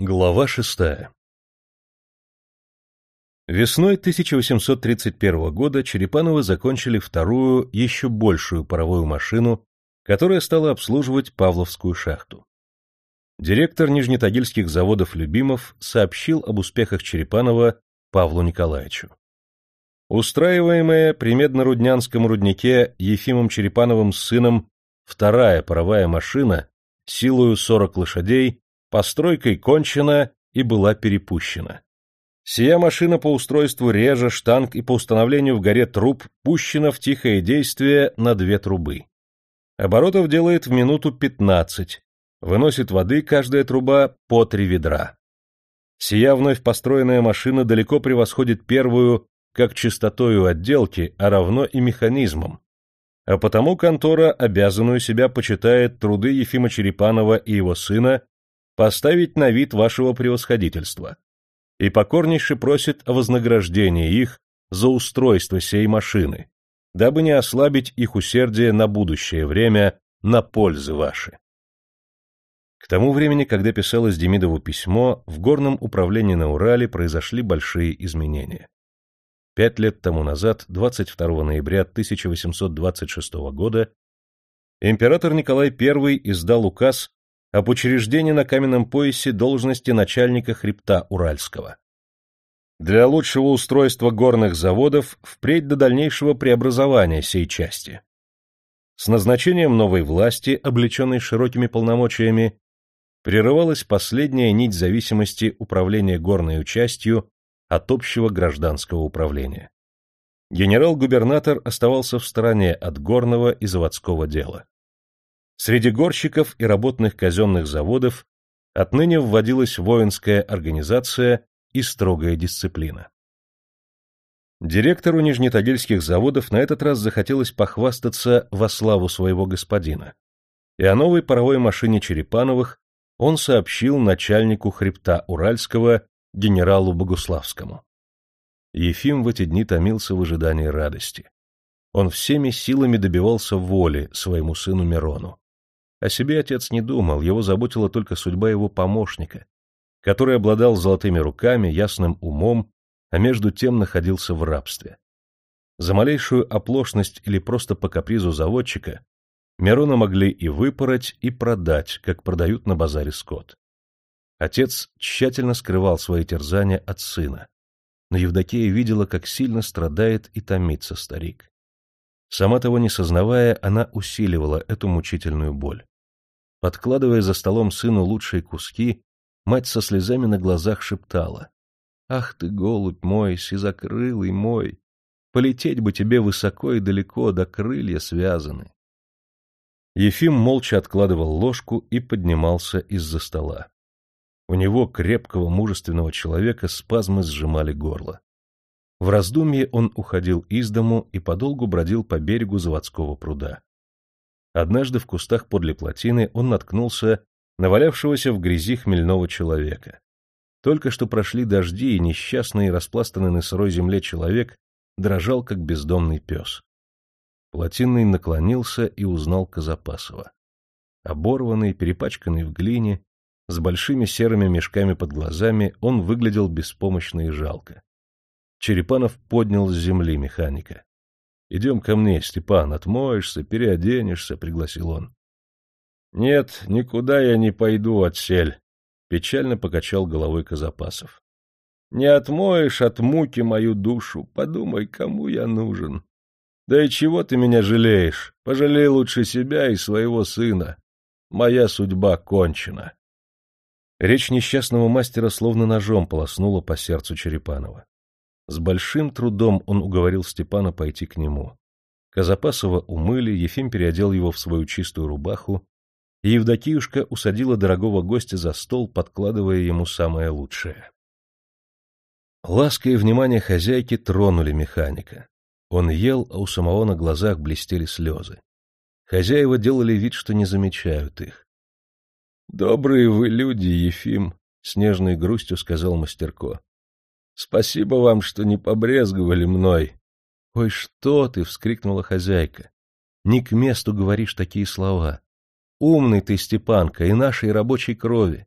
Глава шестая Весной 1831 года Черепановы закончили вторую, еще большую паровую машину, которая стала обслуживать Павловскую шахту. Директор Нижнетагильских заводов Любимов сообщил об успехах Черепанова Павлу Николаевичу. Устраиваемая при Медно-Руднянском руднике Ефимом Черепановым сыном вторая паровая машина, силою 40 лошадей, постройкой кончена и была перепущена. Сия машина по устройству режа, штанг и по установлению в горе труб пущена в тихое действие на две трубы. Оборотов делает в минуту 15, выносит воды каждая труба по три ведра. Сия вновь построенная машина далеко превосходит первую как частотою отделки, а равно и механизмом, а потому контора обязанную себя почитает труды Ефима Черепанова и его сына поставить на вид вашего превосходительства и покорнейше просит о вознаграждении их за устройство сей машины, дабы не ослабить их усердие на будущее время на пользы ваши. К тому времени, когда писалось Демидову письмо, в горном управлении на Урале произошли большие изменения. Пять лет тому назад, 22 ноября 1826 года, император Николай I издал указ об учреждении на каменном поясе должности начальника хребта Уральского. Для лучшего устройства горных заводов впредь до дальнейшего преобразования сей части. С назначением новой власти, облеченной широкими полномочиями, прерывалась последняя нить зависимости управления горной частью от общего гражданского управления. Генерал-губернатор оставался в стороне от горного и заводского дела. Среди горщиков и работных казенных заводов отныне вводилась воинская организация и строгая дисциплина. Директору нижнетагильских заводов на этот раз захотелось похвастаться во славу своего господина, и о новой паровой машине Черепановых он сообщил начальнику хребта Уральского генералу Богуславскому. Ефим в эти дни томился в ожидании радости. Он всеми силами добивался воли своему сыну Мирону. О себе отец не думал, его заботила только судьба его помощника, который обладал золотыми руками, ясным умом, а между тем находился в рабстве. За малейшую оплошность или просто по капризу заводчика Мирона могли и выпороть, и продать, как продают на базаре скот. Отец тщательно скрывал свои терзания от сына, но Евдокия видела, как сильно страдает и томится старик. Сама того не сознавая, она усиливала эту мучительную боль. Подкладывая за столом сыну лучшие куски, мать со слезами на глазах шептала. — Ах ты, голубь мой, сизокрылый мой! Полететь бы тебе высоко и далеко, да крылья связаны. Ефим молча откладывал ложку и поднимался из-за стола. У него, крепкого, мужественного человека, спазмы сжимали горло. В раздумье он уходил из дому и подолгу бродил по берегу заводского пруда. Однажды в кустах подле плотины он наткнулся на валявшегося в грязи хмельного человека. Только что прошли дожди, и несчастный, распластанный на сырой земле человек дрожал, как бездомный пес. Плотинный наклонился и узнал Казапасова. Оборванный, перепачканный в глине, с большими серыми мешками под глазами, он выглядел беспомощно и жалко. Черепанов поднял с земли механика. — Идем ко мне, Степан, отмоешься, переоденешься, — пригласил он. — Нет, никуда я не пойду, отсель, — печально покачал головой Казапасов. — Не отмоешь от муки мою душу, подумай, кому я нужен. Да и чего ты меня жалеешь? Пожалей лучше себя и своего сына. Моя судьба кончена. Речь несчастного мастера словно ножом полоснула по сердцу Черепанова. С большим трудом он уговорил Степана пойти к нему. Казапасова умыли, Ефим переодел его в свою чистую рубаху, и Евдокиюшка усадила дорогого гостя за стол, подкладывая ему самое лучшее. Ласка и внимание хозяйки тронули механика. Он ел, а у самого на глазах блестели слезы. Хозяева делали вид, что не замечают их. — Добрые вы люди, Ефим, — с нежной грустью сказал мастерко. Спасибо вам, что не побрезговали мной. — Ой, что ты! — вскрикнула хозяйка. — Не к месту говоришь такие слова. Умный ты, Степанка, и нашей рабочей крови.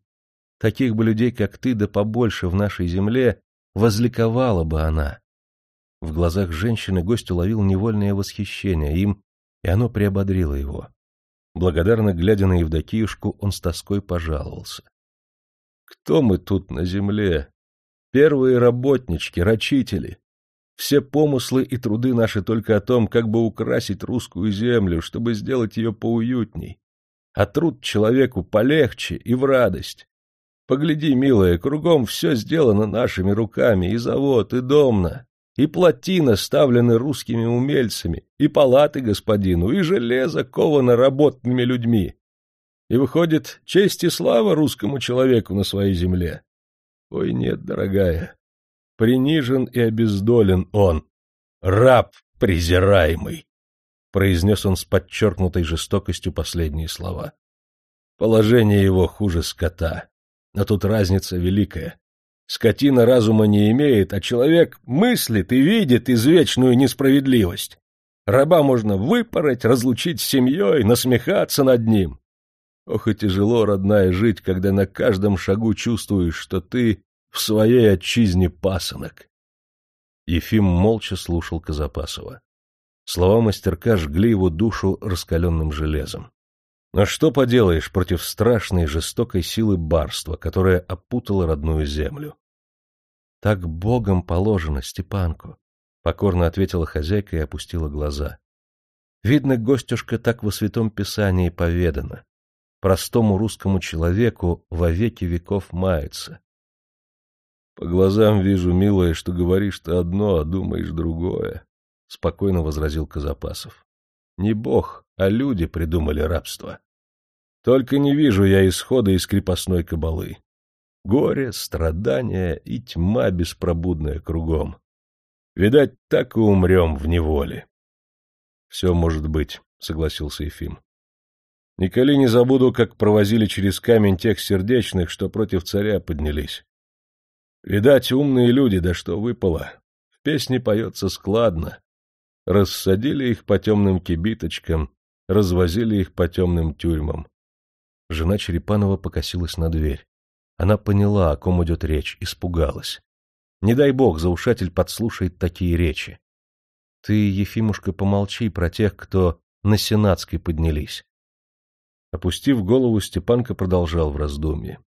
Таких бы людей, как ты, да побольше в нашей земле, возликовала бы она. В глазах женщины гость уловил невольное восхищение им, и оно приободрило его. Благодарно глядя на Евдокиюшку, он с тоской пожаловался. — Кто мы тут на земле? Первые работнички, рачители. Все помыслы и труды наши только о том, как бы украсить русскую землю, чтобы сделать ее поуютней. А труд человеку полегче и в радость. Погляди, милая, кругом все сделано нашими руками, и завод, и домна, и плотина ставлены русскими умельцами, и палаты господину, и железо ковано работными людьми. И выходит, честь и слава русскому человеку на своей земле. Ой, нет, дорогая, принижен и обездолен он, раб презираемый, — произнес он с подчеркнутой жестокостью последние слова. Положение его хуже скота, но тут разница великая. Скотина разума не имеет, а человек мыслит и видит извечную несправедливость. Раба можно выпороть, разлучить с семьей, насмехаться над ним. Ох и тяжело, родная, жить, когда на каждом шагу чувствуешь, что ты в своей отчизне пасынок. Ефим молча слушал Казапасова. Слова мастерка жгли его душу раскаленным железом. Но что поделаешь против страшной жестокой силы барства, которая опутала родную землю? — Так богом положено, Степанку, — покорно ответила хозяйка и опустила глаза. — Видно, гостюшка так во Святом Писании поведано. Простому русскому человеку во веки веков мается. — По глазам вижу, милая, что говоришь ты одно, а думаешь другое, — спокойно возразил Казапасов. — Не бог, а люди придумали рабство. Только не вижу я исхода из крепостной кабалы. Горе, страдания и тьма беспробудная кругом. Видать, так и умрем в неволе. — Все может быть, — согласился Ефим. — Николи не забуду, как провозили через камень тех сердечных, что против царя поднялись. Видать, умные люди, да что выпало. В песне поется складно. Рассадили их по темным кибиточкам, развозили их по темным тюрьмам. Жена Черепанова покосилась на дверь. Она поняла, о ком идет речь, испугалась. Не дай бог, заушатель подслушает такие речи. Ты, Ефимушка, помолчи про тех, кто на Сенатской поднялись. Опустив голову, Степанка продолжал в раздумье.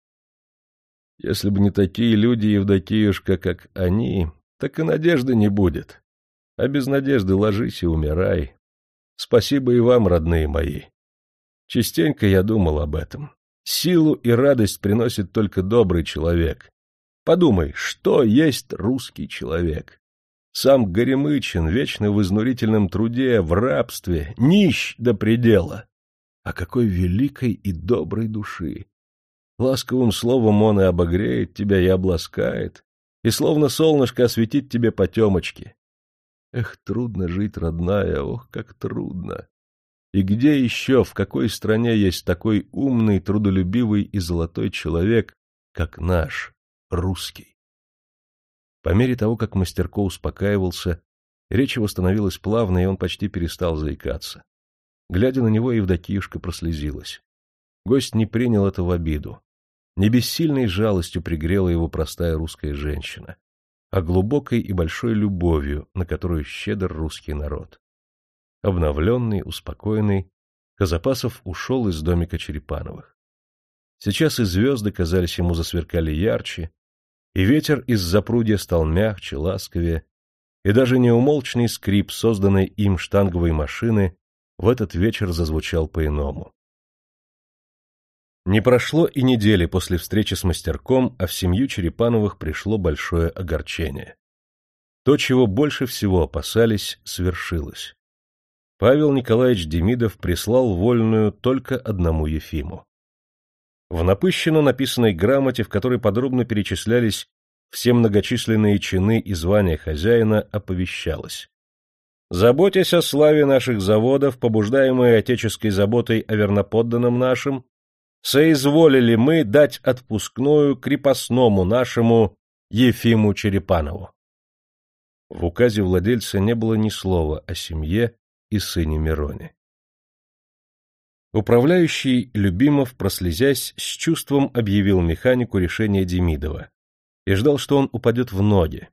Если бы не такие люди, Евдокиюшка, как они, так и надежды не будет. А без надежды ложись и умирай. Спасибо и вам, родные мои. Частенько я думал об этом. Силу и радость приносит только добрый человек. Подумай, что есть русский человек? Сам Горемычин, вечно в изнурительном труде, в рабстве, нищ до предела. А какой великой и доброй души! Ласковым словом он и обогреет тебя, и обласкает, и словно солнышко осветит тебе потемочки. Эх, трудно жить, родная, ох, как трудно! И где еще, в какой стране есть такой умный, трудолюбивый и золотой человек, как наш, русский? По мере того, как мастерко успокаивался, речь его становилась плавной, и он почти перестал заикаться. Глядя на него, Евдокиюшка прослезилась. Гость не принял это в обиду. Не бессильной жалостью пригрела его простая русская женщина, а глубокой и большой любовью, на которую щедр русский народ. Обновленный, успокоенный, Казапасов ушел из домика Черепановых. Сейчас и звезды, казались ему, засверкали ярче, и ветер из запрудья стал мягче, ласковее, и даже неумолчный скрип, созданный им штанговой машины, в этот вечер зазвучал по-иному. Не прошло и недели после встречи с мастерком, а в семью Черепановых пришло большое огорчение. То, чего больше всего опасались, свершилось. Павел Николаевич Демидов прислал вольную только одному Ефиму. В напыщенно написанной грамоте, в которой подробно перечислялись все многочисленные чины и звания хозяина, оповещалось. Заботясь о славе наших заводов, побуждаемые отеческой заботой о верноподданном нашим, соизволили мы дать отпускную крепостному нашему Ефиму Черепанову. В указе владельца не было ни слова о семье и сыне Мироне. Управляющий Любимов, прослезясь, с чувством объявил механику решение Демидова и ждал, что он упадет в ноги.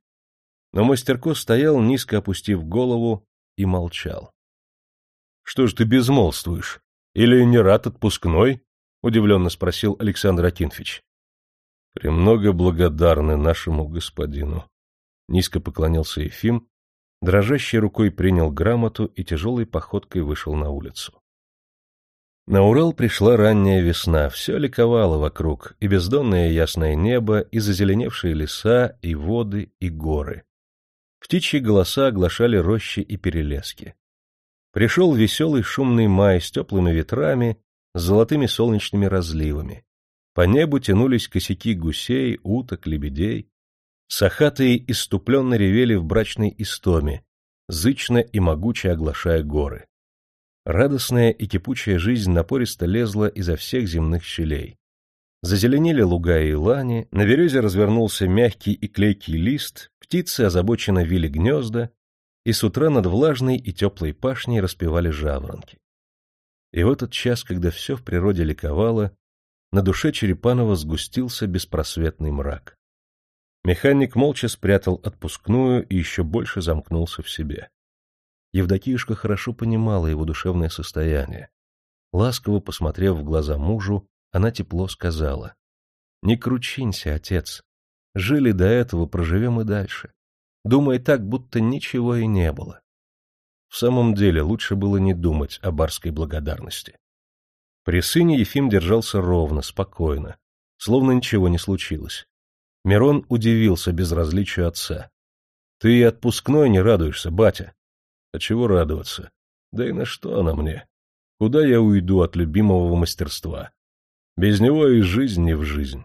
Но мастерко стоял, низко опустив голову, и молчал. — Что ж ты безмолвствуешь? Или не рад отпускной? — удивленно спросил Александр Акинфич. — Премного благодарны нашему господину. Низко поклонился Ефим, дрожащей рукой принял грамоту и тяжелой походкой вышел на улицу. На Урал пришла ранняя весна, все ликовало вокруг, и бездонное ясное небо, и зазеленевшие леса, и воды, и горы. Птичьи голоса оглашали рощи и перелески. Пришел веселый шумный май с теплыми ветрами, с золотыми солнечными разливами. По небу тянулись косяки гусей, уток, лебедей. Сахатые иступленно ревели в брачной истоме, зычно и могуче оглашая горы. Радостная и кипучая жизнь напористо лезла изо всех земных щелей. Зазеленели луга и лани, на березе развернулся мягкий и клейкий лист, птицы озабоченно вили гнезда, и с утра над влажной и теплой пашней распевали жаворонки. И в этот час, когда все в природе ликовало, на душе Черепанова сгустился беспросветный мрак. Механик молча спрятал отпускную и еще больше замкнулся в себе. Евдокиюшка хорошо понимала его душевное состояние. Ласково посмотрев в глаза мужу, она тепло сказала. — Не кручинься, отец. Жили до этого, проживем и дальше. Думай так, будто ничего и не было. В самом деле, лучше было не думать о барской благодарности. При сыне Ефим держался ровно, спокойно, словно ничего не случилось. Мирон удивился безразличию отца. — Ты и отпускной не радуешься, батя. А чего радоваться? Да и на что она мне? Куда я уйду от любимого мастерства? Без него и жизнь не в жизнь.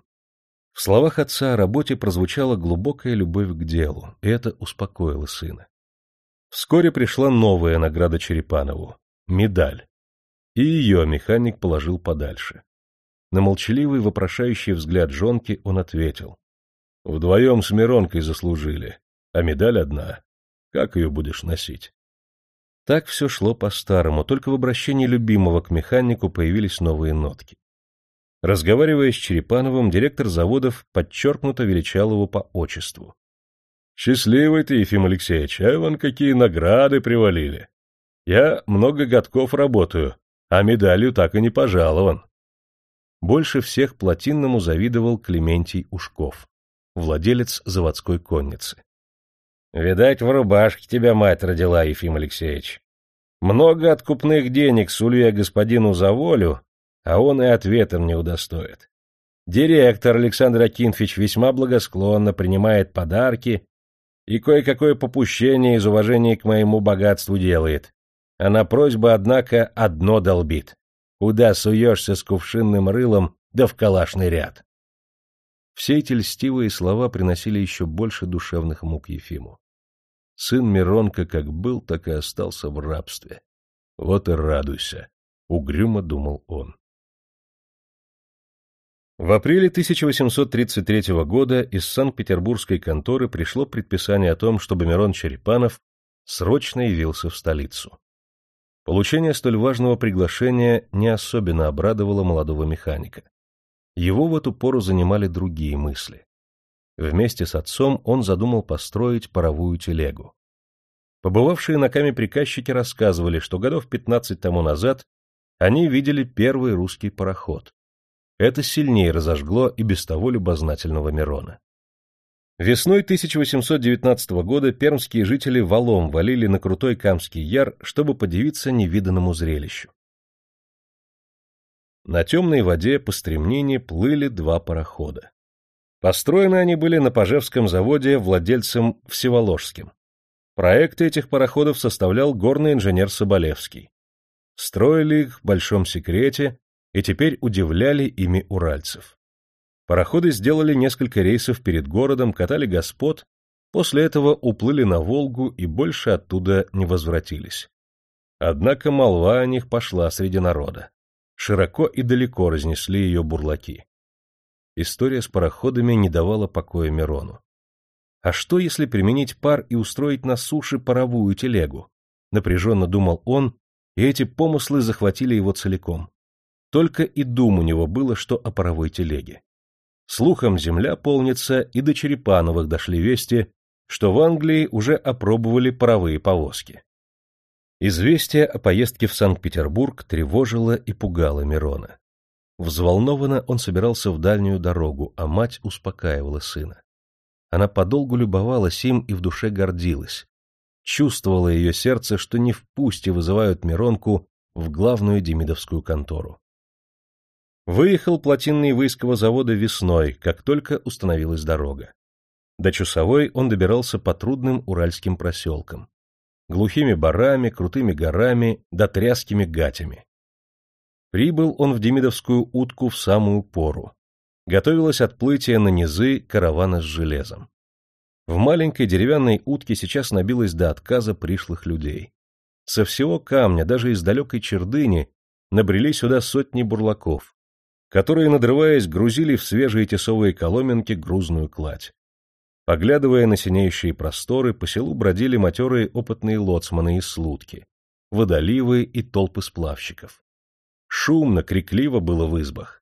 В словах отца о работе прозвучала глубокая любовь к делу, и это успокоило сына. Вскоре пришла новая награда Черепанову — медаль. И ее механик положил подальше. На молчаливый вопрошающий взгляд жонки он ответил. — Вдвоем с Миронкой заслужили, а медаль одна. Как ее будешь носить? Так все шло по-старому, только в обращении любимого к механику появились новые нотки. Разговаривая с Черепановым, директор заводов подчеркнуто величал его по отчеству. — Счастливый ты, Ефим Алексеевич, а вон какие награды привалили. Я много годков работаю, а медалью так и не пожалован. Больше всех плотинному завидовал Клементий Ушков, владелец заводской конницы. Видать, в рубашке тебя мать родила, Ефим Алексеевич. Много откупных денег сулю я господину за волю, а он и ответом не удостоит. Директор Александр Акинфич весьма благосклонно принимает подарки и кое-какое попущение из уважения к моему богатству делает. А на просьбу, однако, одно долбит. Куда суешься с кувшинным рылом, да в калашный ряд? Все эти льстивые слова приносили еще больше душевных мук Ефиму. Сын Миронка как был, так и остался в рабстве. Вот и радуйся, — угрюмо думал он. В апреле 1833 года из Санкт-Петербургской конторы пришло предписание о том, чтобы Мирон Черепанов срочно явился в столицу. Получение столь важного приглашения не особенно обрадовало молодого механика. Его в эту пору занимали другие мысли. Вместе с отцом он задумал построить паровую телегу. Побывавшие на Каме приказчики рассказывали, что годов 15 тому назад они видели первый русский пароход. Это сильнее разожгло и без того любознательного Мирона. Весной 1819 года пермские жители валом валили на крутой Камский яр, чтобы подивиться невиданному зрелищу. На темной воде по стремнине плыли два парохода. Построены они были на Пожевском заводе владельцем Всеволожским. Проекты этих пароходов составлял горный инженер Соболевский. Строили их в большом секрете и теперь удивляли ими уральцев. Пароходы сделали несколько рейсов перед городом, катали господ, после этого уплыли на Волгу и больше оттуда не возвратились. Однако молва о них пошла среди народа. Широко и далеко разнесли ее бурлаки. История с пароходами не давала покоя Мирону. А что, если применить пар и устроить на суше паровую телегу? Напряженно думал он, и эти помыслы захватили его целиком. Только и дум у него было, что о паровой телеге. Слухом земля полнится, и до Черепановых дошли вести, что в Англии уже опробовали паровые повозки. Известие о поездке в Санкт-Петербург тревожило и пугало Мирона. Взволнованно он собирался в дальнюю дорогу, а мать успокаивала сына. Она подолгу любовалась им и в душе гордилась. Чувствовало ее сердце, что не в пусте вызывают Миронку в главную демидовскую контору. Выехал плотинный выискового завода весной, как только установилась дорога. До Чусовой он добирался по трудным уральским проселкам глухими барами, крутыми горами да тряскими гатями. Прибыл он в Демидовскую утку в самую пору. Готовилось отплытие на низы каравана с железом. В маленькой деревянной утке сейчас набилось до отказа пришлых людей. Со всего камня, даже из далекой чердыни, набрели сюда сотни бурлаков, которые, надрываясь, грузили в свежие тесовые коломенки грузную кладь. Поглядывая на синеющие просторы, по селу бродили матерые опытные лоцманы из слудки, водоливы и толпы сплавщиков. Шумно, крикливо было в избах.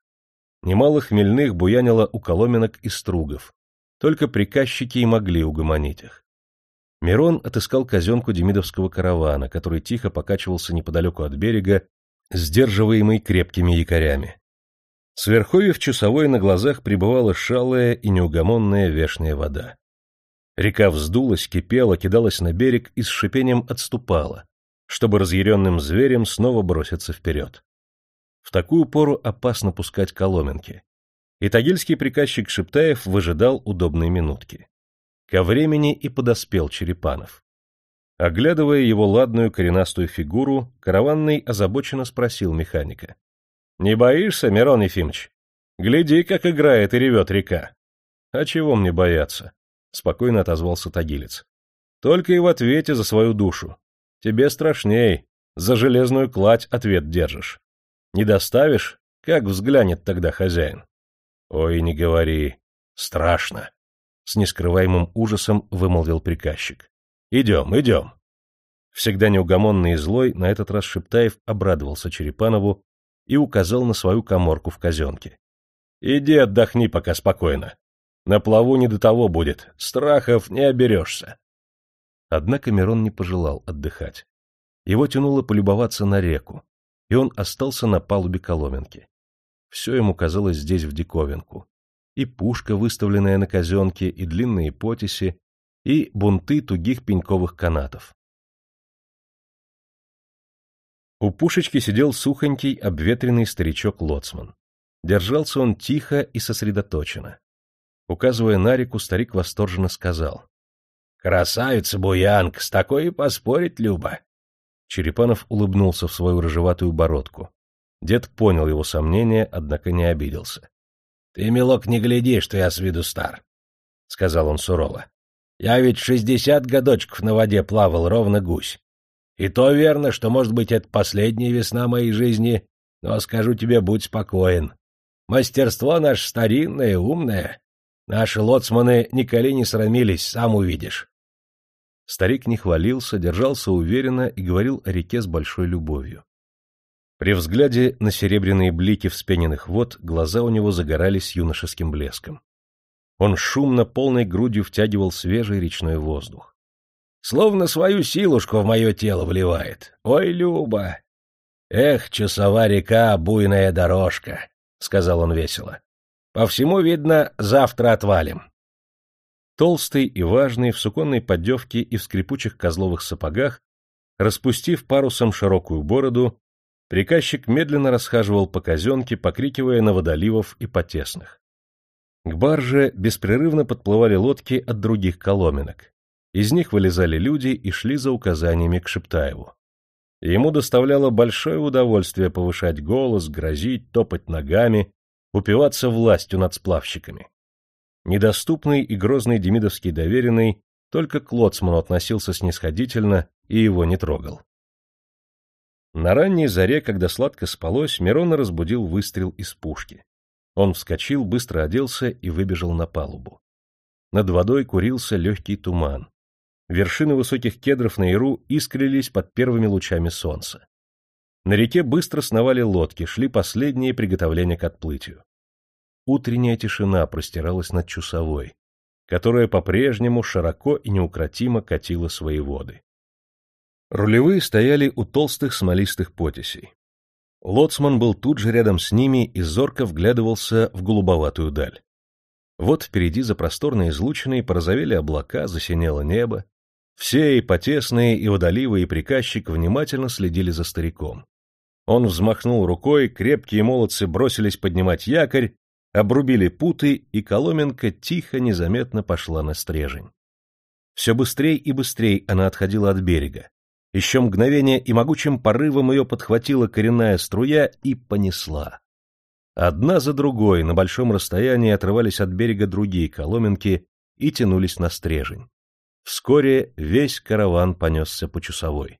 Немало хмельных буянило у коломенок и стругов. Только приказчики и могли угомонить их. Мирон отыскал казенку демидовского каравана, который тихо покачивался неподалеку от берега, сдерживаемый крепкими якорями. С верховьев часовой на глазах пребывала шалая и неугомонная вешняя вода. Река вздулась, кипела, кидалась на берег и с шипением отступала, чтобы разъяренным зверем снова броситься вперед. В такую пору опасно пускать коломенки. И тагильский приказчик Шептаев выжидал удобной минутки. Ко времени и подоспел Черепанов. Оглядывая его ладную коренастую фигуру, караванный озабоченно спросил механика. Не боишься, Мирон Ефимович? Гляди, как играет и ревет река. А чего мне бояться? Спокойно отозвался Тагилец. Только и в ответе за свою душу. Тебе страшней, за железную кладь ответ держишь. Не доставишь, как взглянет тогда хозяин? Ой, не говори, страшно. С нескрываемым ужасом вымолвил приказчик. Идем, идем. Всегда неугомонный и злой, на этот раз Шептаев обрадовался Черепанову и указал на свою коморку в казенке. — Иди отдохни пока спокойно. На плаву не до того будет, страхов не оберешься. Однако Мирон не пожелал отдыхать. Его тянуло полюбоваться на реку, и он остался на палубе Коломенки. Все ему казалось здесь в диковинку. И пушка, выставленная на казенке, и длинные потеси, и бунты тугих пеньковых канатов. У пушечки сидел сухонький, обветренный старичок-лоцман. Держался он тихо и сосредоточенно. Указывая на реку, старик восторженно сказал. — Красавица, Буянка, с такой и поспорить, Люба. Черепанов улыбнулся в свою рыжеватую бородку. Дед понял его сомнения, однако не обиделся. — Ты, милок, не гляди, что я с виду стар, — сказал он сурово. — Я ведь шестьдесят годочков на воде плавал, ровно гусь. И то верно, что, может быть, это последняя весна моей жизни, но скажу тебе, будь спокоен. Мастерство наше старинное, умное. Наши лоцманы николи не срамились, сам увидишь. Старик не хвалился, держался уверенно и говорил о реке с большой любовью. При взгляде на серебряные блики вспененных вод глаза у него загорались юношеским блеском. Он шумно полной грудью втягивал свежий речной воздух. Словно свою силушку в мое тело вливает. Ой, Люба! Эх, часова река, буйная дорожка, — сказал он весело. По всему, видно, завтра отвалим. Толстый и важный, в суконной поддевке и в скрипучих козловых сапогах, распустив парусом широкую бороду, приказчик медленно расхаживал по казенке, покрикивая на водоливов и потесных. К барже беспрерывно подплывали лодки от других коломенок. Из них вылезали люди и шли за указаниями к Шептаеву. Ему доставляло большое удовольствие повышать голос, грозить, топать ногами, упиваться властью над сплавщиками. Недоступный и грозный демидовский доверенный только к лоцману относился снисходительно и его не трогал. На ранней заре, когда сладко спалось, Мирона разбудил выстрел из пушки. Он вскочил, быстро оделся и выбежал на палубу. Над водой курился легкий туман. Вершины высоких кедров на Иру искрились под первыми лучами солнца. На реке быстро сновали лодки, шли последние приготовления к отплытию. Утренняя тишина простиралась над Чусовой, которая по-прежнему широко и неукротимо катила свои воды. Рулевые стояли у толстых смолистых потесей. Лоцман был тут же рядом с ними и зорко вглядывался в голубоватую даль. Вот впереди за просторной излучиной порозовели облака, засинело небо. Все, и потесные, и водоливы, и приказчик внимательно следили за стариком. Он взмахнул рукой, крепкие молодцы бросились поднимать якорь, обрубили путы, и Коломенко тихо, незаметно пошла на стрежень. Все быстрее и быстрее она отходила от берега. Еще мгновение и могучим порывом ее подхватила коренная струя и понесла. Одна за другой на большом расстоянии отрывались от берега другие коломенки и тянулись на стрежень. Вскоре весь караван понесся по часовой.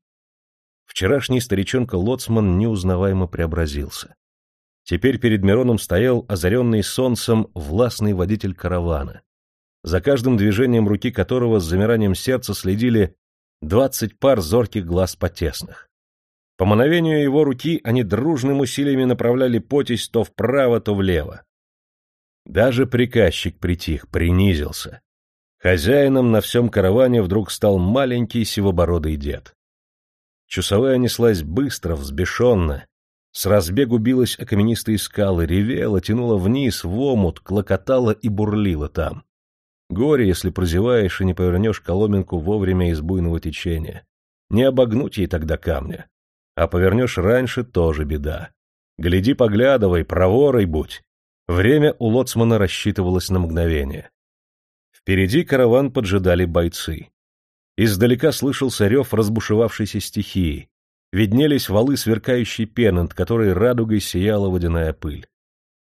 Вчерашний старичонка-лоцман неузнаваемо преобразился. Теперь перед Мироном стоял озаренный солнцем властный водитель каравана, за каждым движением руки которого с замиранием сердца следили двадцать пар зорких глаз потесных. По мановению его руки они дружным усилиями направляли потесь то вправо, то влево. Даже приказчик притих, принизился. Хозяином на всем караване вдруг стал маленький сивобородый дед. Чусовая неслась быстро, взбешенно. С разбегу билась о каменистые скалы, ревела, тянула вниз, в омут, клокотала и бурлила там. Горе, если прозеваешь и не повернешь коломенку вовремя из буйного течения. Не обогнуть ей тогда камня. А повернешь раньше — тоже беда. Гляди, поглядывай, проворой будь. Время у лоцмана рассчитывалось на мгновение. Впереди караван поджидали бойцы. Издалека слышался рев разбушевавшейся стихии. Виднелись валы сверкающей пены, над которой радугой сияла водяная пыль.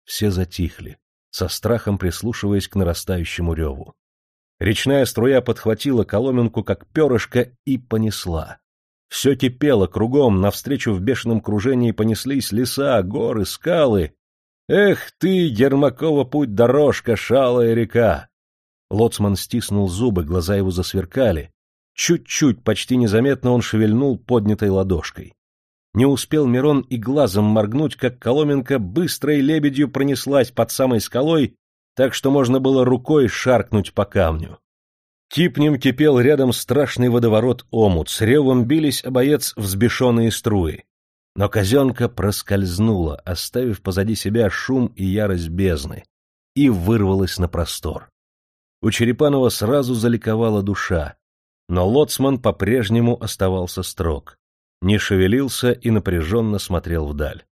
Все затихли со страхом прислушиваясь к нарастающему реву. Речная струя подхватила коломенку, как перышко, и понесла. Все кипело кругом, навстречу в бешеном кружении понеслись леса, горы, скалы. Эх ты, Ермакова путь-дорожка, шалая река! Лоцман стиснул зубы, глаза его засверкали. Чуть-чуть, почти незаметно он шевельнул поднятой ладошкой. Не успел Мирон и глазом моргнуть, как Коломенко быстрой лебедью пронеслась под самой скалой, так что можно было рукой шаркнуть по камню. Кипнем кипел рядом страшный водоворот-омут, с ревом бились обоец взбешенные струи. Но казенка проскользнула, оставив позади себя шум и ярость бездны, и вырвалась на простор. У Черепанова сразу заликовала душа, но лоцман по-прежнему оставался строг не шевелился и напряженно смотрел вдаль.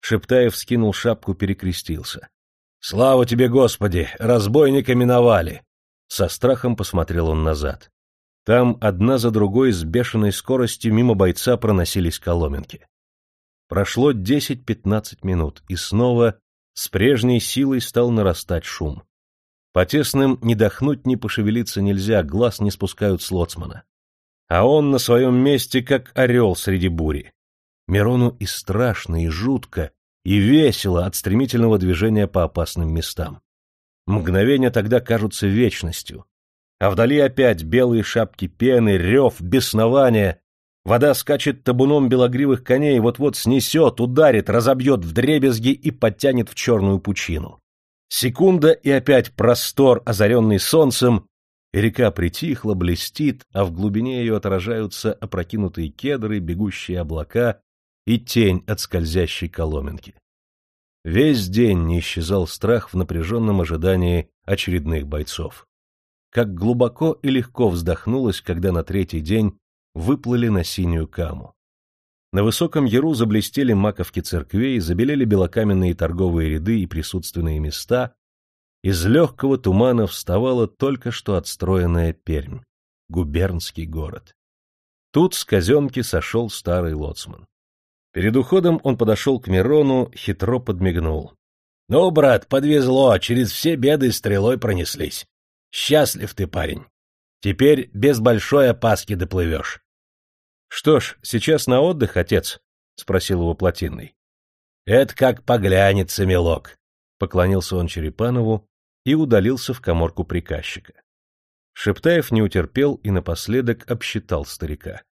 Шептаев скинул шапку, перекрестился. — Слава тебе, Господи! Разбойника миновали! Со страхом посмотрел он назад. Там одна за другой с бешеной скоростью мимо бойца проносились коломенки. Прошло десять-пятнадцать минут, и снова с прежней силой стал нарастать шум. По тесным ни дохнуть, ни пошевелиться нельзя, глаз не спускают с лоцмана а он на своем месте как орел среди бури. Мирону и страшно, и жутко, и весело от стремительного движения по опасным местам. Мгновения тогда кажутся вечностью. А вдали опять белые шапки пены, рев, беснование. Вода скачет табуном белогривых коней, вот-вот снесет, ударит, разобьет в дребезги и подтянет в черную пучину. Секунда и опять простор, озаренный солнцем, Река притихла, блестит, а в глубине ее отражаются опрокинутые кедры, бегущие облака и тень от скользящей коломенки. Весь день не исчезал страх в напряженном ожидании очередных бойцов. Как глубоко и легко вздохнулось, когда на третий день выплыли на синюю каму. На высоком яру заблестели маковки церквей, забелели белокаменные торговые ряды и присутственные места, из легкого тумана вставала только что отстроенная Пермь, губернский город. Тут с казенки сошел старый лоцман. Перед уходом он подошел к Мирону, хитро подмигнул. — Ну, брат, подвезло, через все беды стрелой пронеслись. Счастлив ты, парень. Теперь без большой опаски доплывешь. — Что ж, сейчас на отдых, отец? — спросил его Плотинный. — Это как поглянется, милок, — поклонился он Черепанову и удалился в коморку приказчика. Шептаев не утерпел и напоследок обсчитал старика.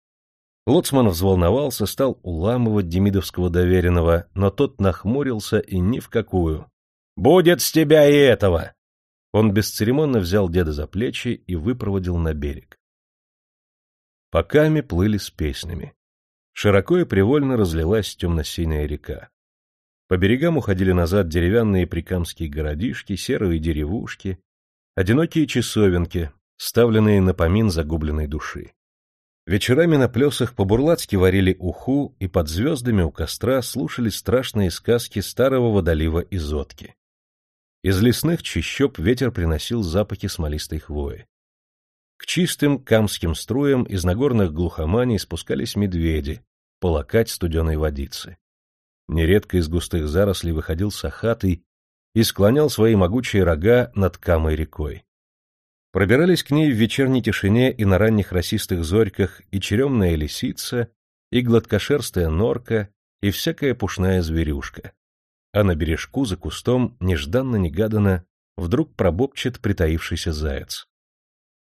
Лоцман взволновался, стал уламывать демидовского доверенного, но тот нахмурился и ни в какую. «Будет с тебя и этого!» Он бесцеремонно взял деда за плечи и выпроводил на берег. Поками плыли с песнями. Широко и привольно разлилась темно-синяя река. По берегам уходили назад деревянные прикамские городишки, серые деревушки, одинокие часовенки, ставленные на помин загубленной души. Вечерами на плесах по-бурлацки варили уху и под звездами у костра слушали страшные сказки старого водолива Изотки. Из лесных чащоб ветер приносил запахи смолистой хвои. К чистым камским струям из нагорных глухоманий спускались медведи, полакать студеной водицы. Нередко из густых зарослей выходил сахатый и склонял свои могучие рога над камой рекой. Пробирались к ней в вечерней тишине и на ранних росистых зорьках и черемная лисица, и гладкошерстая норка, и всякая пушная зверюшка. А на бережку за кустом нежданно-негаданно вдруг пробопчет притаившийся заяц.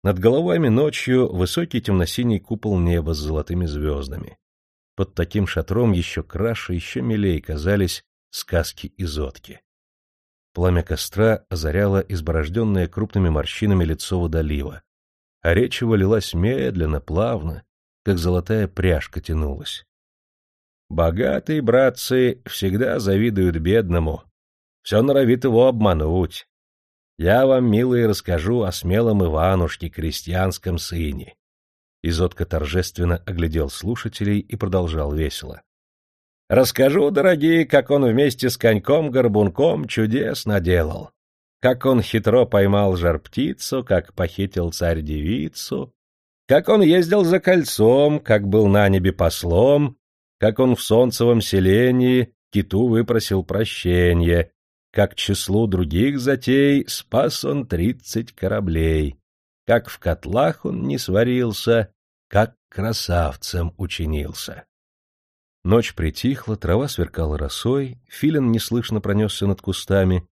Над головами ночью высокий темно-синий купол неба с золотыми звездами. Под таким шатром еще краше, еще милее казались сказки изотки. Пламя костра озаряло изборожденное крупными морщинами лицо водолива, а речь его лилась медленно, плавно, как золотая пряжка тянулась. «Богатые братцы всегда завидуют бедному, все норовит его обмануть. Я вам, милые, расскажу о смелом Иванушке, крестьянском сыне». Изотка торжественно оглядел слушателей и продолжал весело. Расскажу, дорогие, как он вместе с коньком-горбунком чудес наделал. Как он хитро поймал жар-птицу, как похитил царь-девицу, как он ездил за кольцом, как был на небе послом, как он в солнцевом селении киту выпросил прощение, как числу других затей спас он тридцать кораблей, как в котлах он не сварился, как красавцем учинился. Ночь притихла, трава сверкала росой, филин неслышно пронесся над кустами,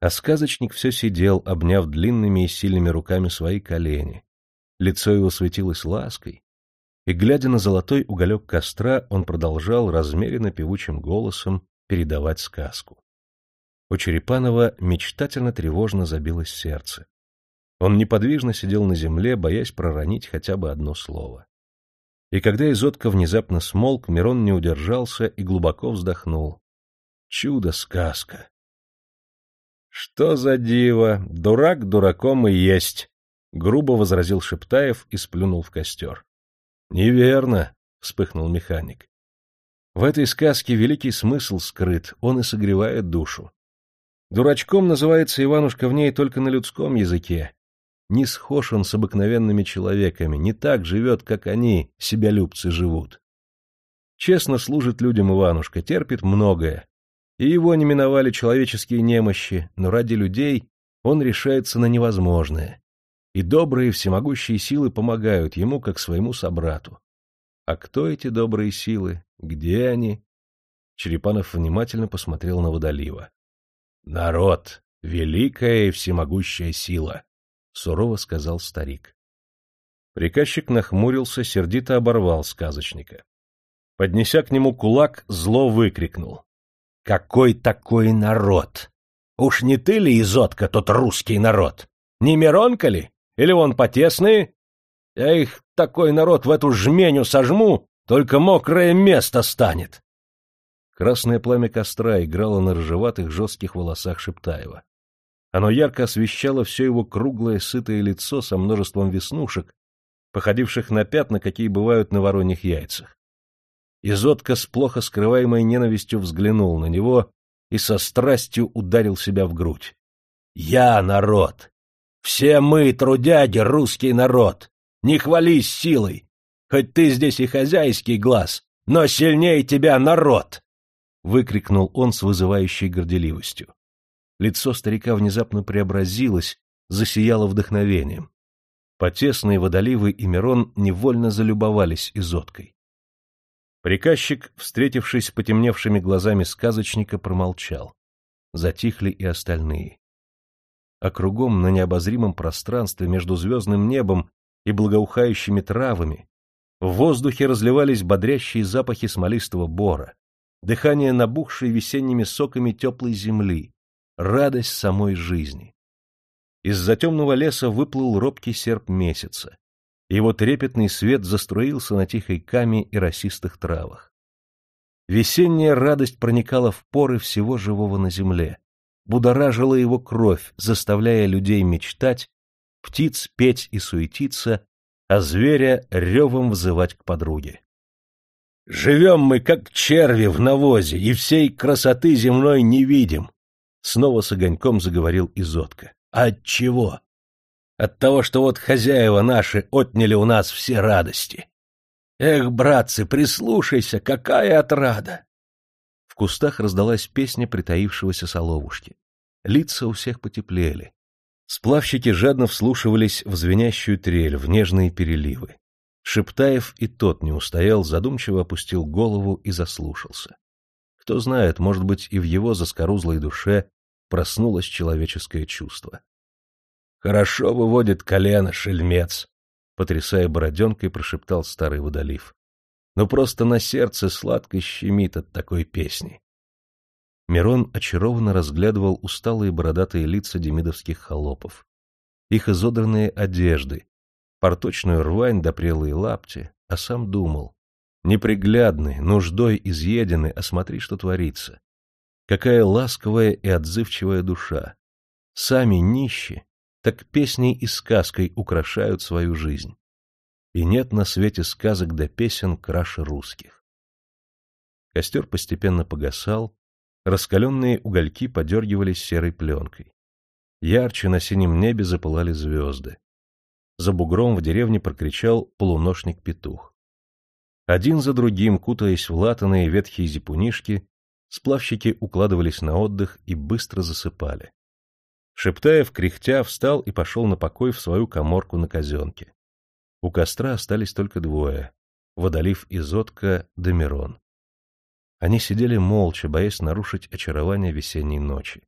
а сказочник все сидел, обняв длинными и сильными руками свои колени. Лицо его светилось лаской, и, глядя на золотой уголек костра, он продолжал размеренно певучим голосом передавать сказку. У Черепанова мечтательно тревожно забилось сердце. Он неподвижно сидел на земле, боясь проронить хотя бы одно слово. И когда Изотка внезапно смолк, Мирон не удержался и глубоко вздохнул. Чудо-сказка! — Что за диво! Дурак дураком и есть! — грубо возразил Шептаев и сплюнул в костер. — Неверно! — вспыхнул механик. В этой сказке великий смысл скрыт, он и согревает душу. Дурачком называется Иванушка в ней только на людском языке, не схож он с обыкновенными человеками, не так живет, как они, себялюбцы, живут. Честно служит людям Иванушка, терпит многое. И его не миновали человеческие немощи, но ради людей он решается на невозможное. И добрые всемогущие силы помогают ему, как своему собрату. А кто эти добрые силы? Где они? Черепанов внимательно посмотрел на Водолива. Народ — великая и всемогущая сила. — сурово сказал старик. Приказчик нахмурился, сердито оборвал сказочника. Поднеся к нему кулак, зло выкрикнул. — Какой такой народ? Уж не ты ли, изотка, тот русский народ? Не Миронка ли? Или он потесные? Я их, такой народ, в эту жменю сожму, только мокрое место станет. Красное пламя костра играло на рыжеватых жестких волосах Шептаева. Оно ярко освещало все его круглое, сытое лицо со множеством веснушек, походивших на пятна, какие бывают на вороньих яйцах. Изотка с плохо скрываемой ненавистью взглянул на него и со страстью ударил себя в грудь. «Я народ! Все мы, трудяги, русский народ! Не хвались силой! Хоть ты здесь и хозяйский глаз, но сильнее тебя народ!» — выкрикнул он с вызывающей горделивостью. Лицо старика внезапно преобразилось, засияло вдохновением. Потесные водоливы и Мирон невольно залюбовались изоткой. Приказчик, встретившись с потемневшими глазами сказочника, промолчал. Затихли и остальные. А кругом на необозримом пространстве между звездным небом и благоухающими травами В воздухе разливались бодрящие запахи смолистого бора, дыхание набухшей весенними соками теплой земли, радость самой жизни. Из-за темного леса выплыл робкий серп месяца. Его трепетный свет заструился на тихой каме и росистых травах. Весенняя радость проникала в поры всего живого на земле, будоражила его кровь, заставляя людей мечтать, птиц петь и суетиться, а зверя ревом взывать к подруге. «Живем мы, как черви в навозе, и всей красоты земной не видим!» Снова с огоньком заговорил Изотка. «А от чего?» «От того, что вот хозяева наши отняли у нас все радости. Эх, братцы, прислушайся, какая отрада!» В кустах раздалась песня притаившегося соловушки. Лица у всех потеплели. Сплавщики жадно вслушивались в звенящую трель, в нежные переливы. Шептаев и тот не устоял, задумчиво опустил голову и заслушался. Кто знает, может быть, и в его заскорузлой душе проснулось человеческое чувство. «Хорошо выводит колено, шельмец!» потрясая бороденкой, прошептал старый водолив. Но просто на сердце сладко щемит от такой песни. Мирон очарованно разглядывал усталые бородатые лица демидовских холопов. Их изодранные одежды, порточную рвань да прелые лапти, а сам думал. Неприглядны, нуждой изъедены, а смотри, что творится. Какая ласковая и отзывчивая душа. Сами нищи, так песней и сказкой украшают свою жизнь. И нет на свете сказок да песен краше русских. Костер постепенно погасал, раскаленные угольки подергивались серой пленкой. Ярче на синем небе запылали звезды. За бугром в деревне прокричал полуношник-петух. Один за другим, кутаясь в латаные ветхие зипунишки, сплавщики укладывались на отдых и быстро засыпали. Шептаев, кряхтя, встал и пошел на покой в свою коморку на казенке. У костра остались только двое — Водолив Изотка да Мирон. Они сидели молча, боясь нарушить очарование весенней ночи.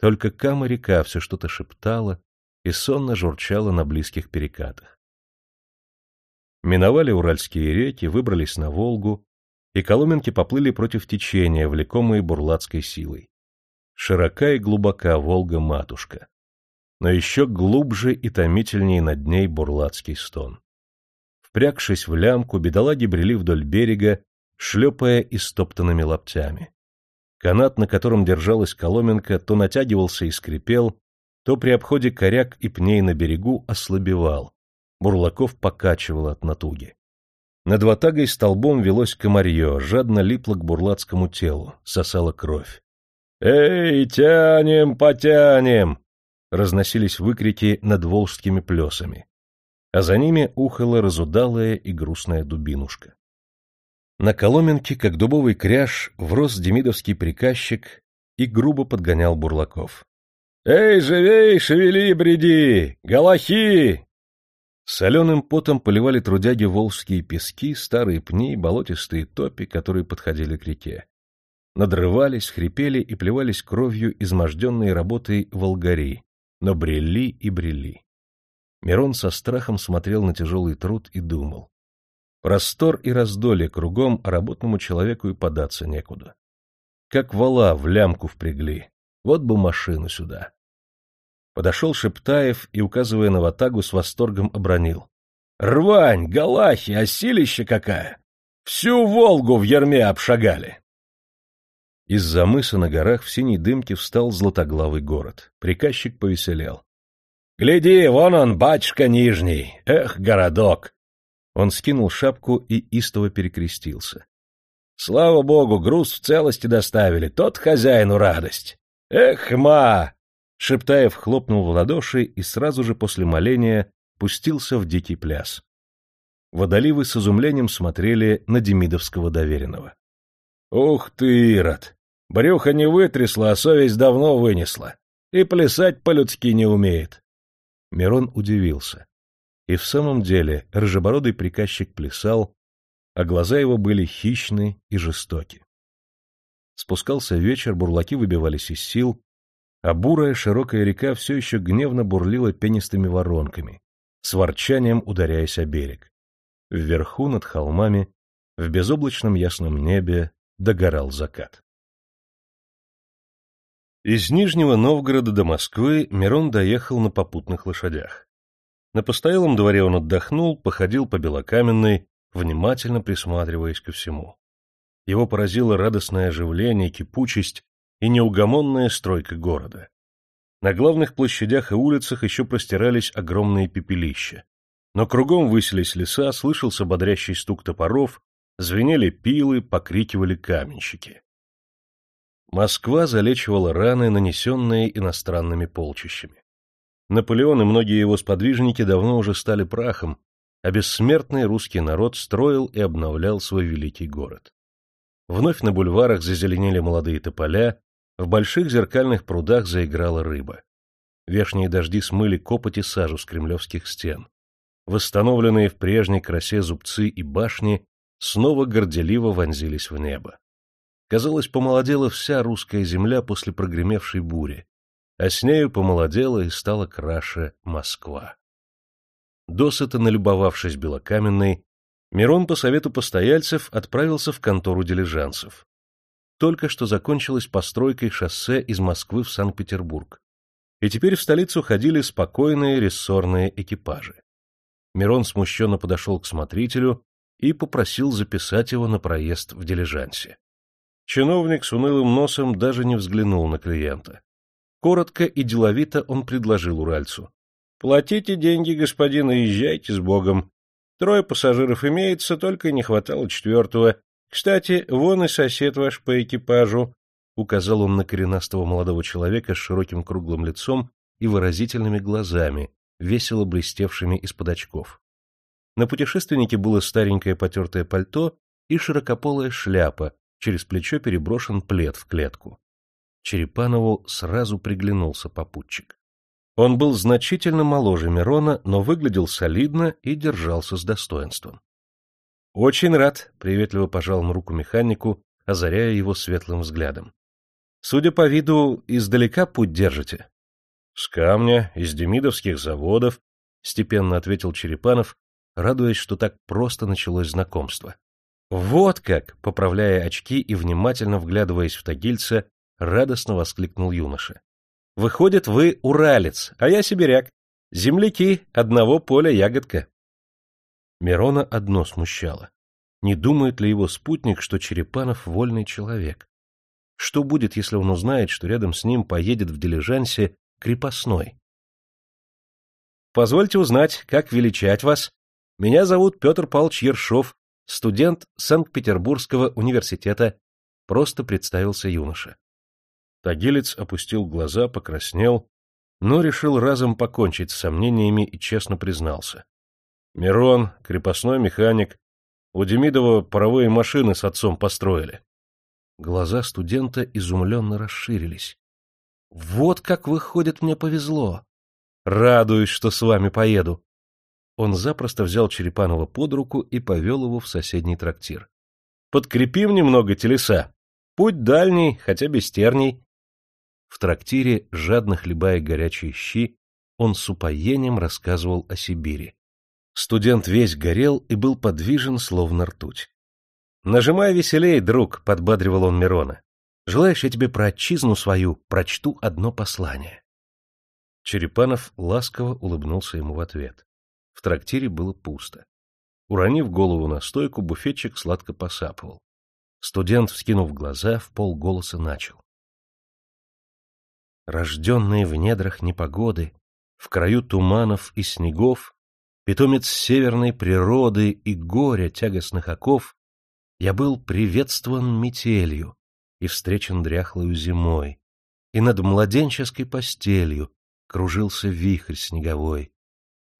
Только Кама-река все что-то шептала и сонно журчала на близких перекатах. Миновали Уральские реки, выбрались на Волгу, и коломенки поплыли против течения, влекомые бурлацкой силой. Широка и глубока Волга-матушка. Но еще глубже и томительнее над ней бурлацкий стон. Впрягшись в лямку, бедолаги брели вдоль берега, шлепая истоптанными локтями. Канат, на котором держалась коломенка, то натягивался и скрипел, то при обходе коряк и пней на берегу ослабевал. Бурлаков покачивало от натуги. Над ватагой столбом велось комарье, жадно липло к бурлацкому телу, сосало кровь. «Эй, тянем, потянем!» разносились выкрики над волжскими плесами, а за ними ухала разудалая и грустная дубинушка. На Коломенке, как дубовый кряж, врос демидовский приказчик и грубо подгонял бурлаков. «Эй, живей, шевели, бреди! Галахи!» Соленым потом поливали трудяги волжские пески, старые пни, болотистые топи, которые подходили к реке надрывались, хрипели и плевались кровью изможденной работой волгари, но брели и брели. Мирон со страхом смотрел на тяжелый труд и думал. Простор и раздолье кругом, а работному человеку и податься некуда. Как вала в лямку впрягли, вот бы машину сюда. Подошел Шептаев и, указывая на ватагу, с восторгом обронил. — Рвань, галахи, осилище какая! Всю Волгу в ярме обшагали! Из-за мыса на горах в синей дымке встал златоглавый город. Приказчик повеселел. — Гляди, вон он, батюшка нижний! Эх, городок! Он скинул шапку и истово перекрестился. — Слава богу, груз в целости доставили, тот хозяину радость! Эх, ма! Шептаев хлопнул в ладоши и сразу же после моления пустился в дикий пляс. Водоливы с изумлением смотрели на Демидовского доверенного. Ух ты, Ирод! Брюхо не вытрясло, а совесть давно вынесла. И плясать по-людски не умеет. Мирон удивился. И в самом деле рыжебородый приказчик плясал, а глаза его были хищны и жестоки. Спускался вечер, бурлаки выбивались из сил, а бурая широкая река все еще гневно бурлила пенистыми воронками, с ворчанием ударяясь о берег. Вверху, над холмами, в безоблачном ясном небе догорал закат. Из Нижнего Новгорода до Москвы Мирон доехал на попутных лошадях. На постоялом дворе он отдохнул, походил по Белокаменной, внимательно присматриваясь ко всему. Его поразило радостное оживление, кипучесть и неугомонная стройка города. На главных площадях и улицах еще простирались огромные пепелища. Но кругом высились леса, слышался бодрящий стук топоров, звенели пилы, покрикивали каменщики. Москва залечивала раны, нанесенные иностранными полчищами. Наполеон и многие его сподвижники давно уже стали прахом, а бессмертный русский народ строил и обновлял свой великий город. Вновь на бульварах зазеленели молодые тополя, в больших зеркальных прудах заиграла рыба. Вешние дожди смыли копоть и сажу с кремлевских стен. Восстановленные в прежней красе зубцы и башни снова горделиво вонзились в небо. Казалось, помолодела вся русская земля после прогремевшей бури, а с нею помолодела и стала краше Москва. Досыта налюбовавшись белокаменной, Мирон по совету постояльцев отправился в контору дилижансов. Только что закончилась постройкой шоссе из Москвы в Санкт-Петербург, и теперь в столицу ходили спокойные рессорные экипажи. Мирон смущенно подошел к смотрителю и попросил записать его на проезд в дилижансе. Чиновник с унылым носом даже не взглянул на клиента. Коротко и деловито он предложил уральцу. — Платите деньги, господин, и езжайте с Богом. Трое пассажиров имеется, только не хватало четвертого. Кстати, вон и сосед ваш по экипажу, — указал он на коренастого молодого человека с широким круглым лицом и выразительными глазами, весело блестевшими из-под очков. На путешественнике было старенькое потертое пальто и широкополая шляпа, через плечо переброшен плед в клетку. Черепанову сразу приглянулся попутчик. Он был значительно моложе Мирона, но выглядел солидно и держался с достоинством. — Очень рад, — приветливо пожал он руку механику, озаряя его светлым взглядом. — Судя по виду, издалека путь держите? — С камня, из демидовских заводов, — степенно ответил Черепанов, радуясь, что так просто началось знакомство. «Вот как!» — поправляя очки и внимательно вглядываясь в тагильца, радостно воскликнул юноша. «Выходит, вы уралец, а я сибиряк. Земляки, одного поля ягодка». Мирона одно смущало. Не думает ли его спутник, что Черепанов вольный человек? Что будет, если он узнает, что рядом с ним поедет в дилижансе крепостной? «Позвольте узнать, как величать вас. Меня зовут Петр Павлович Ершов, студент Санкт-Петербургского университета, просто представился юноша. Тагилец опустил глаза, покраснел, но решил разом покончить с сомнениями и честно признался. Мирон, крепостной механик, у Демидова паровые машины с отцом построили. Глаза студента изумленно расширились. — Вот как, выходит, мне повезло. Радуюсь, что с вами поеду. Он запросто взял Черепанова под руку и повел его в соседний трактир. — Подкрепим немного телеса. Путь дальний, хотя без терний. В трактире, жадно хлебая горячие щи, он с упоением рассказывал о Сибири. Студент весь горел и был подвижен, словно ртуть. — Нажимай веселей, друг, — подбадривал он Мирона. — Желаешь, я тебе про отчизну свою прочту одно послание? Черепанов ласково улыбнулся ему в ответ. В трактире было пусто. Уронив голову на стойку, буфетчик сладко посапывал. Студент, вскинув глаза, в полголоса начал. Рожденные в недрах непогоды, в краю туманов и снегов, питомец северной природы и горя тягостных оков, я был приветствован метелью и встречен дряхлою зимой, и над младенческой постелью кружился вихрь снеговой,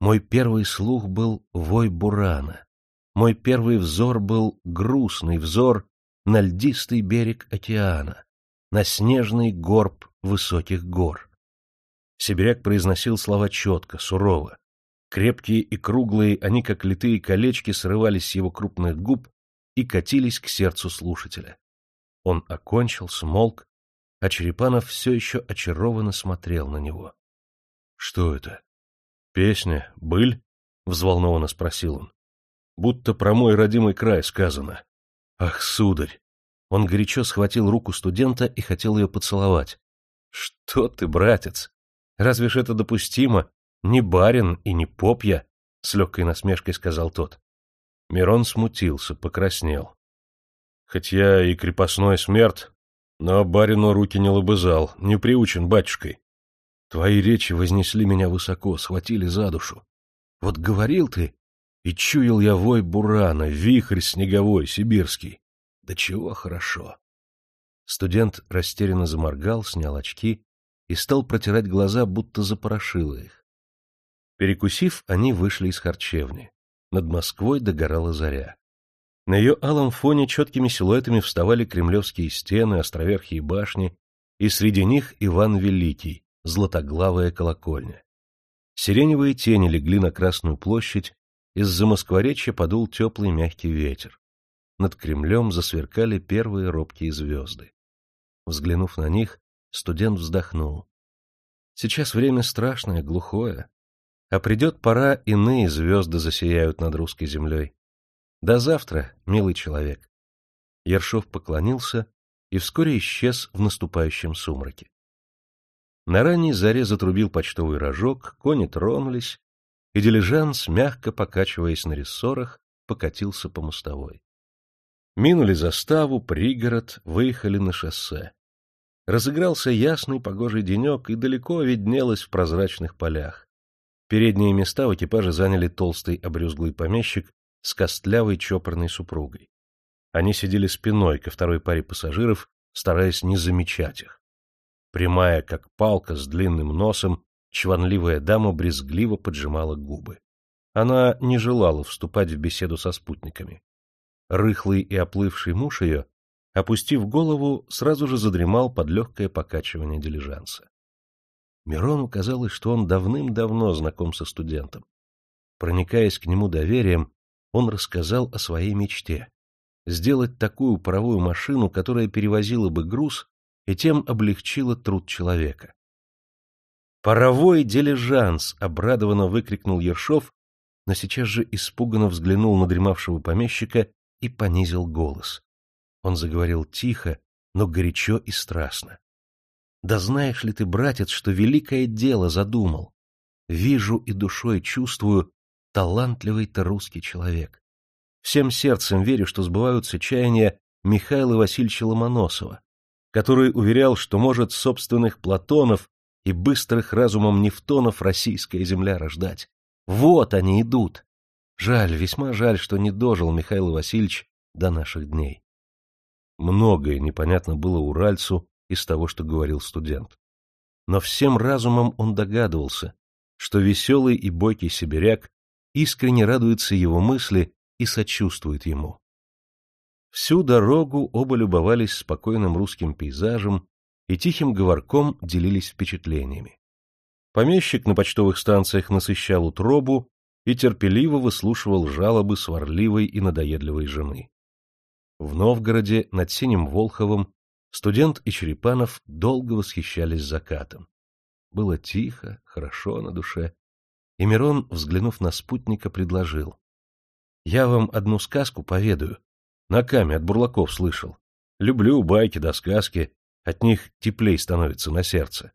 мой первый слух был вой бурана. Мой первый взор был грустный взор на льдистый берег океана, на снежный горб высоких гор. Сибиряк произносил слова четко, сурово. Крепкие и круглые, они, как литые колечки, срывались с его крупных губ и катились к сердцу слушателя. Он окончил, смолк, а Черепанов все еще очарованно смотрел на него. — Что это? — Песня, быль? — взволнованно спросил он. будто про мой родимый край сказано. Ах, сударь! Он горячо схватил руку студента и хотел ее поцеловать. Что ты, братец? Разве ж это допустимо? Не барин и не поп я, — с легкой насмешкой сказал тот. Мирон смутился, покраснел. Хоть я и крепостной смерть, но барину руки не лобызал, не приучен батюшкой. Твои речи вознесли меня высоко, схватили за душу. Вот говорил ты, и чуял я вой бурана, вихрь снеговой, сибирский. Да чего хорошо. Студент растерянно заморгал, снял очки и стал протирать глаза, будто запорошило их. Перекусив, они вышли из харчевни. Над Москвой догорала заря. На ее алом фоне четкими силуэтами вставали кремлевские стены, островерхие башни, и среди них Иван Великий, златоглавая колокольня. Сиреневые тени легли на Красную площадь, из-за Москворечья подул теплый мягкий ветер. Над Кремлем засверкали первые робкие звезды. Взглянув на них, студент вздохнул. Сейчас время страшное, глухое. А придет пора, иные звезды засияют над русской землей. До завтра, милый человек. Ершов поклонился и вскоре исчез в наступающем сумраке. На ранней заре затрубил почтовый рожок, кони тронулись, и дилижанс, мягко покачиваясь на рессорах, покатился по мостовой. Минули заставу, пригород, выехали на шоссе. Разыгрался ясный погожий денек, и далеко виднелось в прозрачных полях. Передние места в экипаже заняли толстый обрюзглый помещик с костлявой чопорной супругой. Они сидели спиной ко второй паре пассажиров, стараясь не замечать их. Прямая, как палка, с длинным носом, чванливая дама брезгливо поджимала губы. Она не желала вступать в беседу со спутниками. Рыхлый и оплывший муж ее, опустив голову, сразу же задремал под легкое покачивание дилижанса. Мирону казалось, что он давным-давно знаком со студентом. Проникаясь к нему доверием, он рассказал о своей мечте — сделать такую паровую машину, которая перевозила бы груз и тем облегчила труд человека. «Паровой дилижанс!» — обрадованно выкрикнул Ершов, но сейчас же испуганно взглянул на дремавшего помещика и понизил голос. Он заговорил тихо, но горячо и страстно. «Да знаешь ли ты, братец, что великое дело задумал? Вижу и душой чувствую, талантливый ты русский человек. Всем сердцем верю, что сбываются чаяния Михаила Васильевича Ломоносова, который уверял, что может собственных Платонов и быстрых разумом Нефтонов российская земля рождать. Вот они идут. Жаль, весьма жаль, что не дожил Михаил Васильевич до наших дней. Многое непонятно было уральцу из того, что говорил студент. Но всем разумом он догадывался, что веселый и бойкий сибиряк искренне радуется его мысли и сочувствует ему. Всю дорогу оба любовались спокойным русским пейзажем и тихим говорком делились впечатлениями. Помещик на почтовых станциях насыщал утробу и терпеливо выслушивал жалобы сварливой и надоедливой жены. В Новгороде над Синим Волховым студент и Черепанов долго восхищались закатом. Было тихо, хорошо на душе, и Мирон, взглянув на спутника, предложил. — Я вам одну сказку поведаю. На каме от бурлаков слышал. Люблю байки да сказки, от них теплей становится на сердце.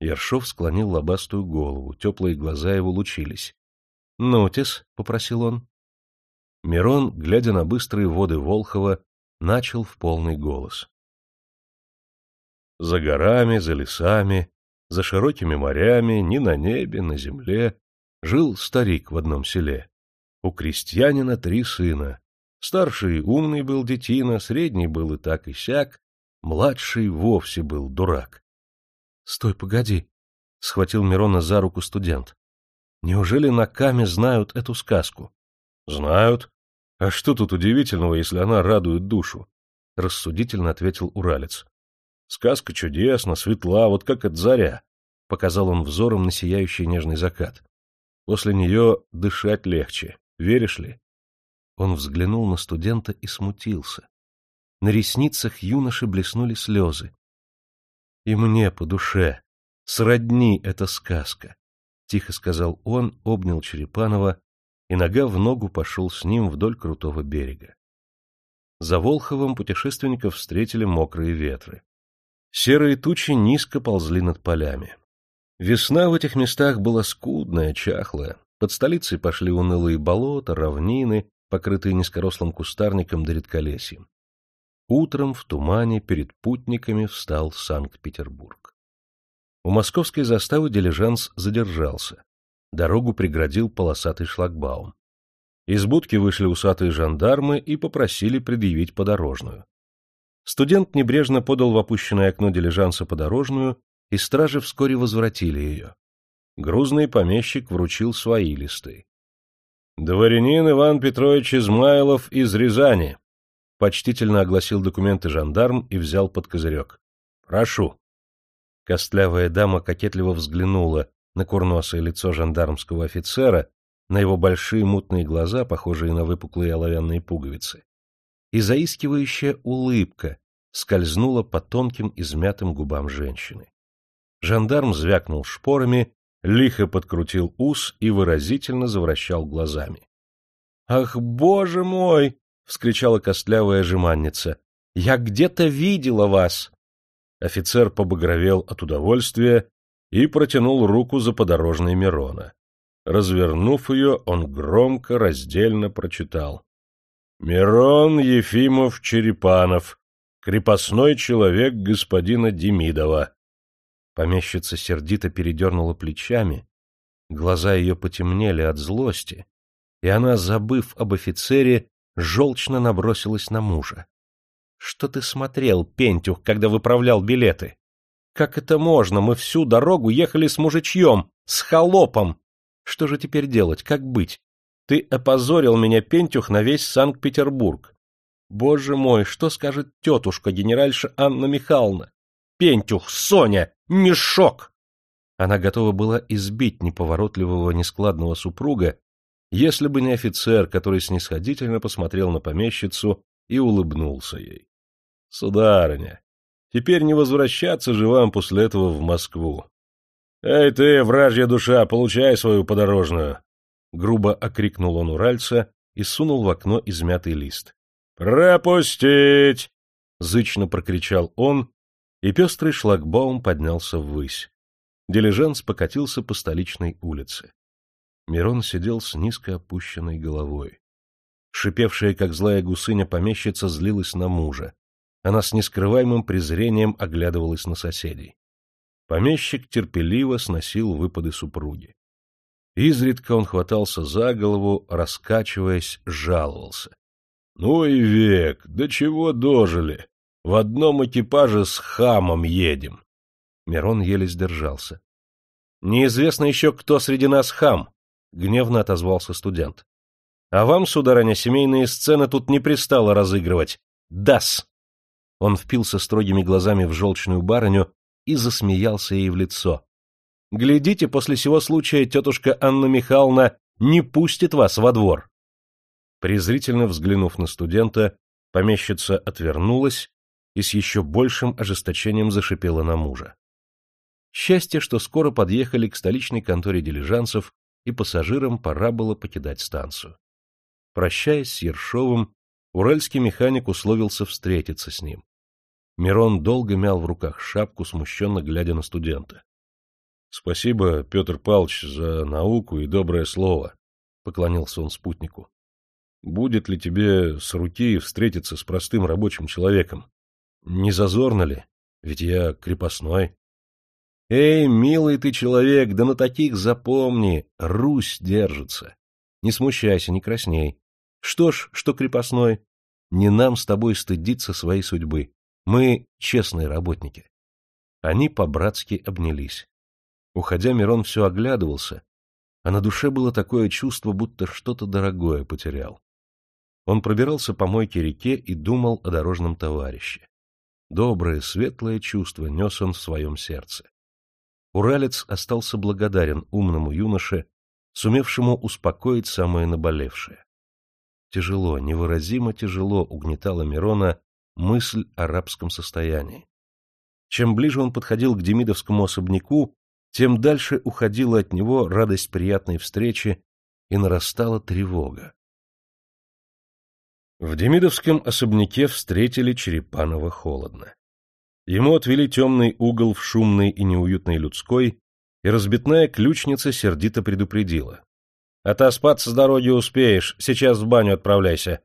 Ершов склонил лобастую голову, теплые глаза его лучились. — Нотис, — попросил он. Мирон, глядя на быстрые воды Волхова, начал в полный голос. За горами, за лесами, за широкими морями, ни на небе, на земле, жил старик в одном селе. У крестьянина три сына. Старший умный был детина, средний был и так и сяк, младший вовсе был дурак. — Стой, погоди! — схватил Мирона за руку студент. — Неужели на Каме знают эту сказку? — Знают. А что тут удивительного, если она радует душу? — рассудительно ответил Уралец. Сказка чудесна, светла, вот как от заря, — показал он взором на сияющий нежный закат. После нее дышать легче, веришь ли? Он взглянул на студента и смутился. На ресницах юноши блеснули слезы. — И мне по душе, сродни эта сказка, — тихо сказал он, обнял Черепанова и нога в ногу пошел с ним вдоль крутого берега. За Волховым путешественников встретили мокрые ветры. Серые тучи низко ползли над полями. Весна в этих местах была скудная, чахлая. Под столицей пошли унылые болота, равнины, покрытые низкорослым кустарником да редколесьем. Утром в тумане перед путниками встал Санкт-Петербург. У московской заставы дилижанс задержался. Дорогу преградил полосатый шлагбаум. Из будки вышли усатые жандармы и попросили предъявить подорожную. Студент небрежно подал в опущенное окно дилижанса подорожную, и стражи вскоре возвратили ее. Грузный помещик вручил свои листы. «Дворянин Иван Петрович Измайлов из Рязани», — почтительно огласил документы жандарм и взял под козырек. «Прошу». Костлявая дама кокетливо взглянула на курносое лицо жандармского офицера, на его большие мутные глаза, похожие на выпуклые оловянные пуговицы. И заискивающая улыбка скользнула по тонким измятым губам женщины. Жандарм звякнул шпорами, лихо подкрутил ус и выразительно завращал глазами. — Ах, боже мой! — вскричала костлявая жеманница. — Я где-то видела вас! Офицер побагровел от удовольствия и протянул руку за подорожной Мирона. Развернув ее, он громко, раздельно прочитал. «Мирон Ефимов Черепанов, крепостной человек господина Демидова, Помещица сердито передернула плечами, глаза ее потемнели от злости, и она, забыв об офицере, желчно набросилась на мужа. — Что ты смотрел, Пентюх, когда выправлял билеты? Как это можно? Мы всю дорогу ехали с мужичьем, с холопом. Что же теперь делать, как быть? Ты опозорил меня, Пентюх, на весь Санкт-Петербург. Боже мой, что скажет тетушка, генеральша Анна Михайловна? Пентюх, Соня, мешок! Она готова была избить неповоротливого, нескладного супруга, если бы не офицер, который снисходительно посмотрел на помещицу и улыбнулся ей. — Сударыня, теперь не возвращаться же вам после этого в Москву. — Эй ты, вражья душа, получай свою подорожную! Грубо окрикнул он уральца и сунул в окно измятый лист. — Пропустить! — зычно прокричал он и пестрый шлагбаум поднялся ввысь. Дилижанс покатился по столичной улице. Мирон сидел с низко опущенной головой. Шипевшая, как злая гусыня, помещица злилась на мужа. Она с нескрываемым презрением оглядывалась на соседей. Помещик терпеливо сносил выпады супруги. Изредка он хватался за голову, раскачиваясь, жаловался. — Ну и век, до чего дожили? В одном экипаже с хамом едем. Мирон еле сдержался. — Неизвестно еще, кто среди нас хам, — гневно отозвался студент. — А вам, сударыня, семейные сцены тут не пристало разыгрывать. Дас! Он впился строгими глазами в желчную барыню и засмеялся ей в лицо. — Глядите, после сего случая тетушка Анна Михайловна не пустит вас во двор. Презрительно взглянув на студента, помещица отвернулась и с еще большим ожесточением зашипела на мужа. Счастье, что скоро подъехали к столичной конторе дилижансов, и пассажирам пора было покидать станцию. Прощаясь с Ершовым, уральский механик условился встретиться с ним. Мирон долго мял в руках шапку, смущенно глядя на студента. — Спасибо, Петр Павлович, за науку и доброе слово, — поклонился он спутнику. — Будет ли тебе с руки встретиться с простым рабочим человеком? Не зазорно ли? Ведь я крепостной. Эй, милый ты человек, да на таких запомни, Русь держится. Не смущайся, не красней. Что ж, что крепостной, не нам с тобой стыдиться своей судьбы. Мы честные работники. Они по-братски обнялись. Уходя, Мирон все оглядывался, а на душе было такое чувство, будто что-то дорогое потерял. Он пробирался по мойке реке и думал о дорожном товарище. Доброе, светлое чувство нес он в своем сердце. Уралец остался благодарен умному юноше, сумевшему успокоить самое наболевшее. Тяжело, невыразимо тяжело угнетала Мирона мысль о рабском состоянии. Чем ближе он подходил к демидовскому особняку, тем дальше уходила от него радость приятной встречи и нарастала тревога. В Демидовском особняке встретили Черепанова холодно. Ему отвели темный угол в шумной и неуютной людской, и разбитная ключница сердито предупредила. — Отоспаться с дороги успеешь, сейчас в баню отправляйся.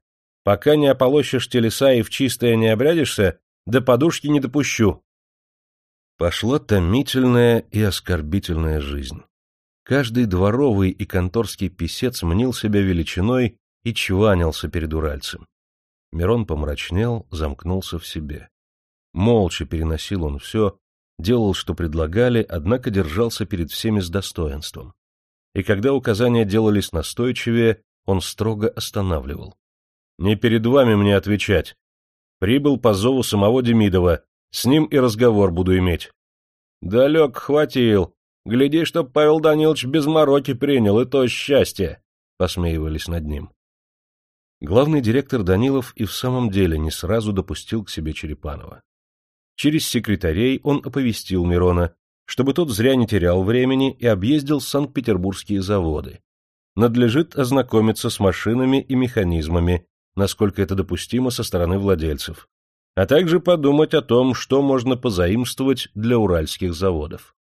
Пока не ополощешь телеса и в чистое не обрядишься, до подушки не допущу. Пошла томительная и оскорбительная жизнь. Каждый дворовый и конторский писец мнил себя величиной и чванился перед уральцем. Мирон помрачнел, замкнулся в себе. Молча переносил он все, делал, что предлагали, однако держался перед всеми с достоинством. И когда указания делались настойчивее, он строго останавливал. — Не перед вами мне отвечать. Прибыл по зову самого Демидова, с ним и разговор буду иметь. — Далек хватил, Гляди, чтоб Павел Данилович без мороки принял, и то счастье! — посмеивались над ним. Главный директор Данилов и в самом деле не сразу допустил к себе Черепанова. Через секретарей он оповестил Мирона, чтобы тот зря не терял времени и объездил Санкт-Петербургские заводы. Надлежит ознакомиться с машинами и механизмами, насколько это допустимо со стороны владельцев, а также подумать о том, что можно позаимствовать для уральских заводов.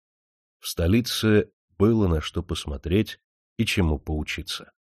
В столице было на что посмотреть и чему поучиться.